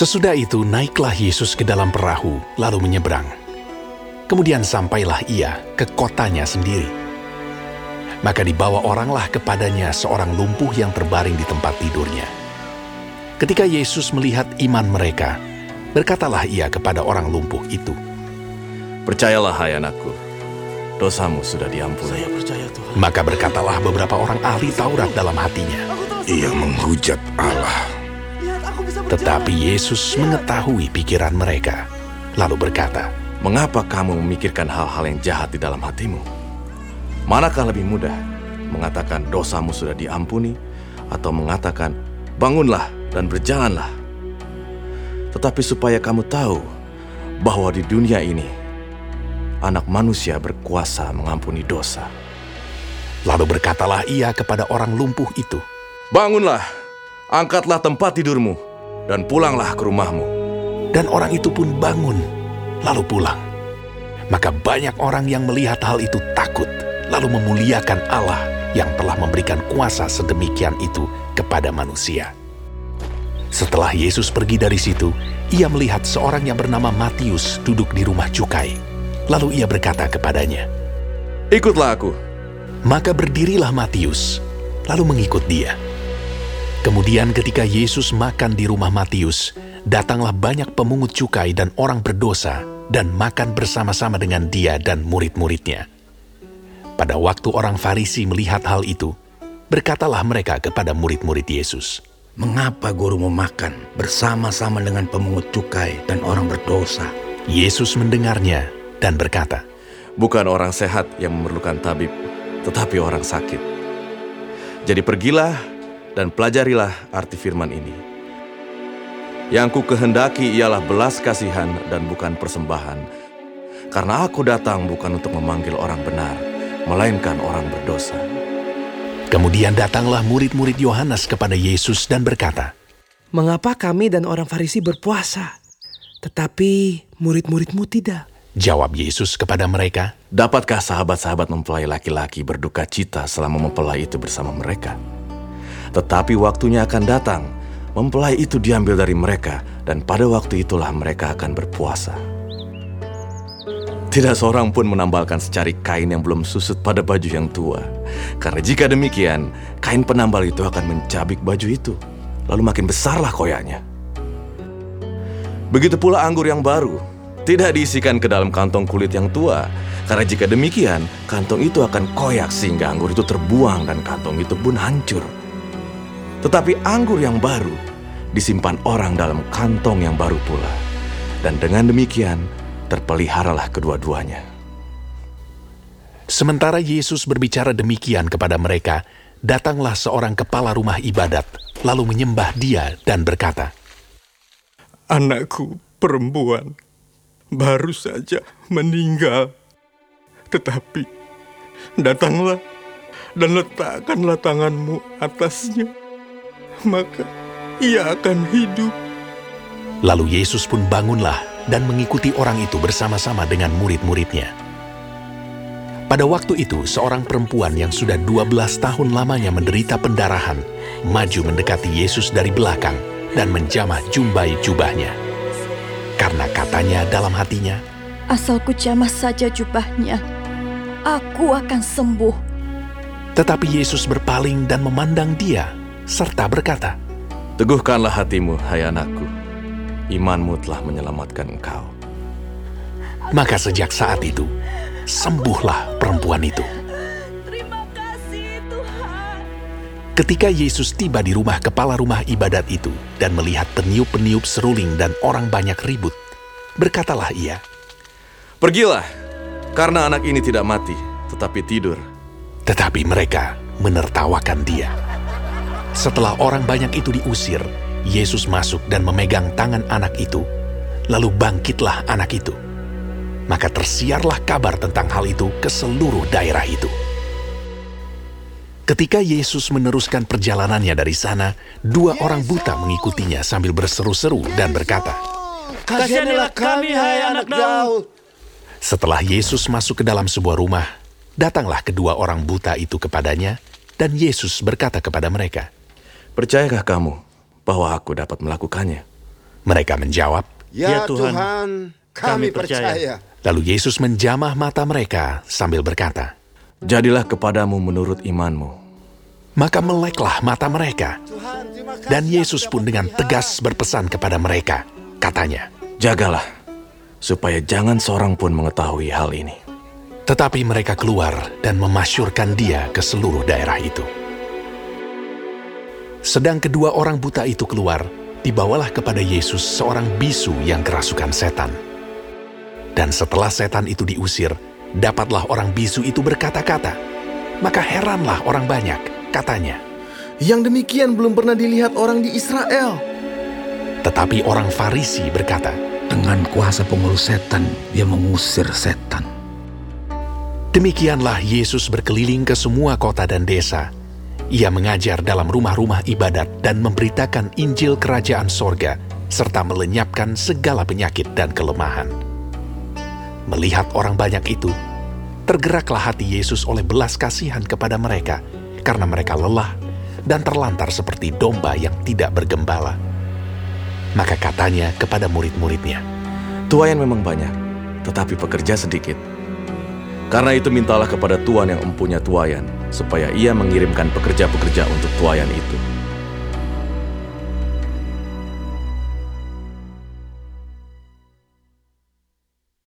Sesudah itu naiklah Yesus ke dalam perahu, lalu menyeberang. Kemudian sampailah ia ke kotanya sendiri. Maka dibawa oranglah kepadanya seorang lumpuh yang terbaring di tempat tidurnya. Ketika Yesus melihat iman mereka, berkatalah ia kepada orang lumpuh itu, Percayalah hai anakku, dosamu sudah diampuni. Saya percaya Tuhan. Maka berkatalah beberapa orang ahli Taurat dalam hatinya. Ia menghujat Allah. Tetapi Yesus mengetahui pikiran mereka, lalu berkata, Mengapa kamu memikirkan hal-hal yang jahat di dalam hatimu? Manakah lebih mudah mengatakan dosamu sudah diampuni atau mengatakan bangunlah dan berjalanlah? Tetapi supaya kamu tahu bahwa di dunia ini anak manusia berkuasa mengampuni dosa. lalu berkatalah ia kepada orang lumpuh itu, Bangunlah, angkatlah tempat tidurmu dan pulanglah ke rumahmu. dan orang itu pun bangun, lalu pulang. Maka banyak orang yang melihat hal itu takut, lalu memuliakan Allah yang telah memberikan kuasa sedemikian itu kepada manusia. Setelah Yesus pergi dari situ, ia melihat seorang yang bernama Matius duduk di rumah cukai. Lalu ia berkata kepadanya, Ikutlah aku. Maka berdirilah Matius, lalu mengikut dia. Kemudian ketika Yesus makan di rumah Matius, datanglah banyak pemungut cukai dan orang berdosa dan makan bersama-sama dengan dia dan murid-muridnya. Pada waktu orang Farisi melihat hal itu, berkatalah mereka kepada murid-murid Yesus, Mengapa guru memakan bersama-sama dengan pemungut cukai dan orang berdosa? Yesus mendengarnya dan berkata, Bukan orang sehat yang memerlukan tabib, tetapi orang sakit. Jadi pergilah dan pelajarilah arti firman ini. Yang ku kehendaki ialah belas kasihan dan bukan persembahan. Karena aku datang bukan untuk memanggil orang benar, melainkan orang berdosa. Kemudian datanglah murid-murid Yohanes kepada Yesus dan berkata, Mengapa kami dan orang Farisi berpuasa, tetapi murid-muridmu tidak? Jawab Yesus kepada mereka, Dapatkah sahabat-sahabat mempelai laki-laki berduka cita selama mempelai itu bersama mereka? Tetapi waktunya akan datang, mempelai itu diambil dari mereka, dan pada waktu itulah mereka akan berpuasa. Tidak seorang pun menambalkan secari kain yang belum susut pada baju yang tua. Karena jika demikian, kain penambal itu akan mencabik baju itu, lalu makin besarlah koyaknya. Begitu pula anggur yang baru, tidak diisikan ke dalam kantong kulit yang tua, karena jika demikian, kantong itu akan koyak sehingga anggur itu terbuang dan kantong itu pun hancur. Tetapi anggur yang baru disimpan orang dalam kantong yang baru pula, dan dengan demikian terpeliharalah kedua-duanya. Sementara Yesus berbicara demikian kepada mereka, datanglah seorang kepala rumah ibadat, lalu menyembah dia dan berkata, Anakku perempuan baru saja meninggal. Tetapi datanglah dan letakkanlah tanganmu atasnya. Maka ia akan hidup. Lalu Yesus pun bangunlah dan mengikuti orang itu bersama-sama dengan murid-muridnya. Pada waktu itu, seorang perempuan yang sudah 12 tahun lamanya menderita pendarahan, maju mendekati Yesus dari belakang dan menjamah jumbai jubahnya. Karena katanya dalam hatinya, Asal ku jamah saja jubahnya, aku akan sembuh. tetapi Yesus berpaling dan memandang dia, serta berkata, Teguhkanlah hatimu, hai anakku. Imanmu telah menyelamatkan engkau. Maka sejak saat itu, sembuhlah perempuan itu. Terima kasih Tuhan. Ketika Yesus tiba di rumah kepala rumah ibadat itu dan melihat peniup-peniup seruling dan orang banyak ribut, berkatalah ia, Pergilah, karena anak ini tidak mati, tetapi tidur. tetapi mereka menertawakan dia. Setelah orang banyak itu diusir, Yesus masuk dan memegang tangan anak itu, lalu bangkitlah anak itu. Maka tersiarlah kabar tentang hal itu ke seluruh daerah itu. Ketika Yesus meneruskan perjalanannya dari sana, dua orang buta mengikutinya sambil berseru-seru dan berkata, Kasihanilah kami, hai anak Daud. Setelah Yesus masuk ke dalam sebuah rumah, datanglah kedua orang buta itu kepadanya, dan Yesus berkata kepada mereka, Percayakah kamu bahwa aku dapat melakukannya? Mereka menjawab, Ya, Tuhan, kami percaya. lalu Yesus menjamah mata mereka sambil berkata, Jadilah kepadamu menurut imanmu. Maka meleklah mata mereka. Dan Yesus pun dengan tegas berpesan kepada mereka. Katanya, Jagalah, supaya jangan seorang pun mengetahui hal ini. tetapi mereka keluar dan memasyurkan dia ke seluruh daerah itu. Sedang kedua orang buta itu keluar, dibawalah kepada Yesus seorang bisu yang kerasukan setan. Dan setelah setan itu diusir, dapatlah orang bisu itu berkata-kata. Maka heranlah orang banyak, katanya. Yang demikian belum pernah dilihat orang di Israel. Tetapi orang Farisi berkata, Dengan kuasa pengurus setan, dia mengusir setan. Demikianlah Yesus berkeliling ke semua kota dan desa. Ia mengajar dalam rumah-rumah ibadat dan memberitakan Injil Kerajaan Sorga, serta melenyapkan segala penyakit dan kelemahan. Melihat orang banyak itu, tergeraklah hati Yesus oleh belas kasihan kepada mereka, karena mereka lelah dan terlantar seperti domba yang tidak bergembala. Maka katanya kepada murid-muridnya, Tuayan memang banyak, tetapi pekerja sedikit. Karena itu mintalah kepada Tuan yang empunya tuayan, supaya ia mengirimkan pekerja-pekerja untuk tuayan itu.